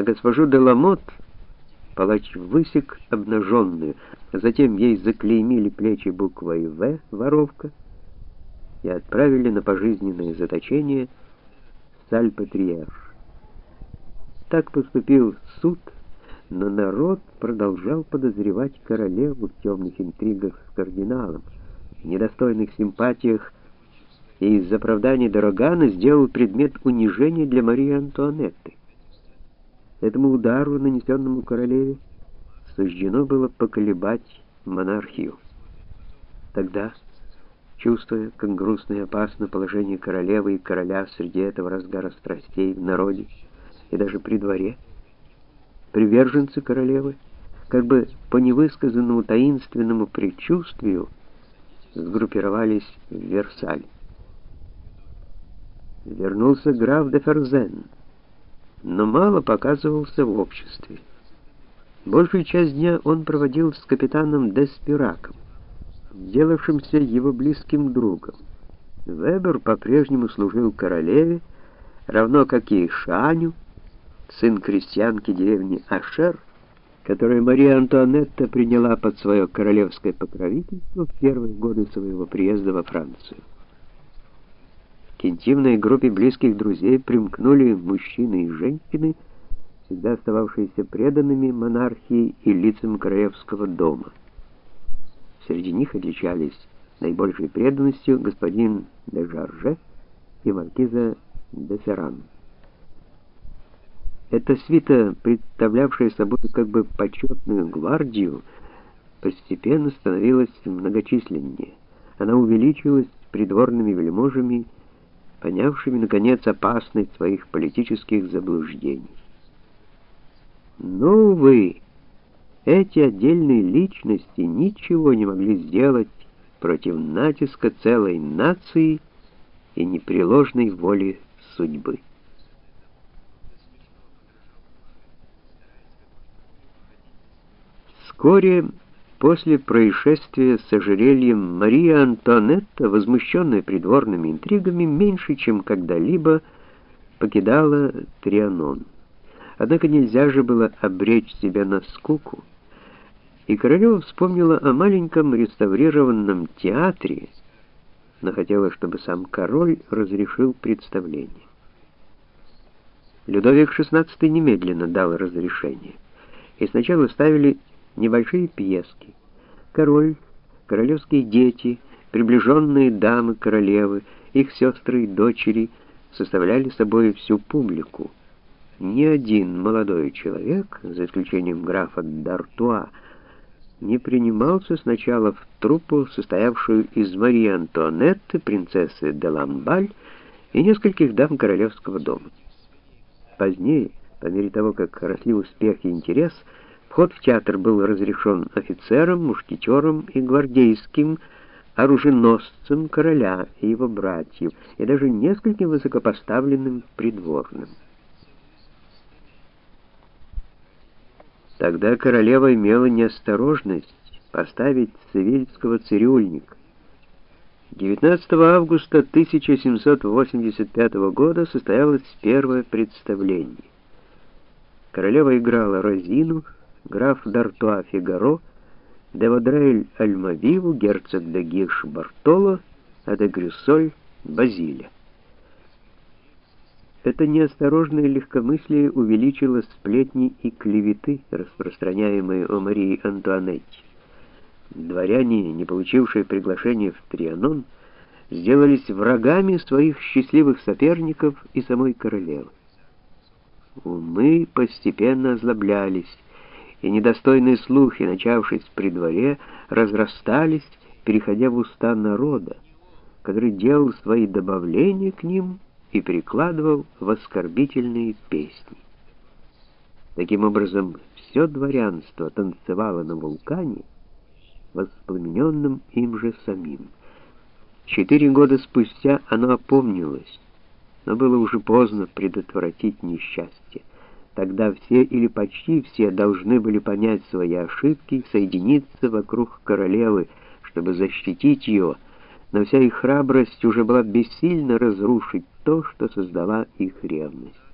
а госпожу Деламот палач высек обнаженную, затем ей заклеймили плечи буквой «В» воровка и отправили на пожизненное заточение в Сальпатриерж. Так поступил суд, но народ продолжал подозревать королеву в темных интригах с кардиналом, в недостойных симпатиях и из оправданий Дорогана сделал предмет унижения для Марии Антуанетты. Этому удару, нанесенному королеве, суждено было поколебать монархию. Тогда, чувствуя, как грустно и опасно положение королевы и короля среди этого разгара страстей в народе и даже при дворе, приверженцы королевы, как бы по невысказанному таинственному предчувствию, сгруппировались в Версаль. Вернулся граф де Ферзен, но мало показывался в обществе. Большую часть дня он проводил с капитаном Деспираком, сделавшимся его близким другом. Вебер по-прежнему служил королеве, равно как и Шаню, сын крестьянки деревни Ашер, которую Мария Антуанетта приняла под свое королевское покровительство в первые годы своего приезда во Францию. К интимной группе близких друзей примкнули мужчины и женщины, всегда остававшиеся преданными монархии и лицам королевского дома. Среди них отличались наибольшей преданностью господин де Жарже и маркиза де Серан. Эта свита, представлявшая собой как бы почетную гвардию, постепенно становилась многочисленнее. Она увеличилась придворными вельможами понявшими, наконец, опасность своих политических заблуждений. Но, увы, эти отдельные личности ничего не могли сделать против натиска целой нации и непреложной воли судьбы. Вскоре После происшествия с ожерельем Мария Антуанетта, возмущенная придворными интригами, меньше, чем когда-либо покидала Трианон. Однако нельзя же было обречь себя на скуку, и королева вспомнила о маленьком реставрированном театре, но хотела, чтобы сам король разрешил представление. Людовик XVI немедленно дал разрешение, и сначала ставили небольшие пьески. Король, королевские дети, приближенные дамы королевы, их сестры и дочери составляли собой всю публику. Ни один молодой человек, за исключением графа Д'Артуа, не принимался сначала в труппу, состоявшую из Марии Антуанетты, принцессы де Ламбаль и нескольких дам королевского дома. Позднее, по мере того, как росли успех и интерес, Вход в театр был разрешен офицерам, мушкетерам и гвардейским оруженосцам короля и его братьев, и даже нескольким высокопоставленным придворным. Тогда королева имела неосторожность поставить цивильского цирюльника. 19 августа 1785 года состоялось первое представление. Королева играла Розину, граф Д'Артуа Фигаро, де Вадрель Альмавиву, герцог де Гирш Бартоло, а де Грюсоль Базиля. Это неосторожное легкомыслие увеличило сплетни и клеветы, распространяемые о Марии Антуанетте. Дворяне, не получившие приглашение в Трианон, сделались врагами своих счастливых соперников и самой королевы. Умы постепенно озлоблялись, и недостойные слухи, начавшись при дворе, разрастались, переходя в уста народа, который делал свои добавления к ним и прикладывал в оскорбительные песни. Таким образом, все дворянство танцевало на вулкане, воспламененном им же самим. Четыре года спустя оно опомнилось, но было уже поздно предотвратить несчастье. Тогда все или почти все должны были понять свои ошибки и соединиться вокруг королевы, чтобы защитить ее, но вся их храбрость уже была бессильна разрушить то, что создала их ревность.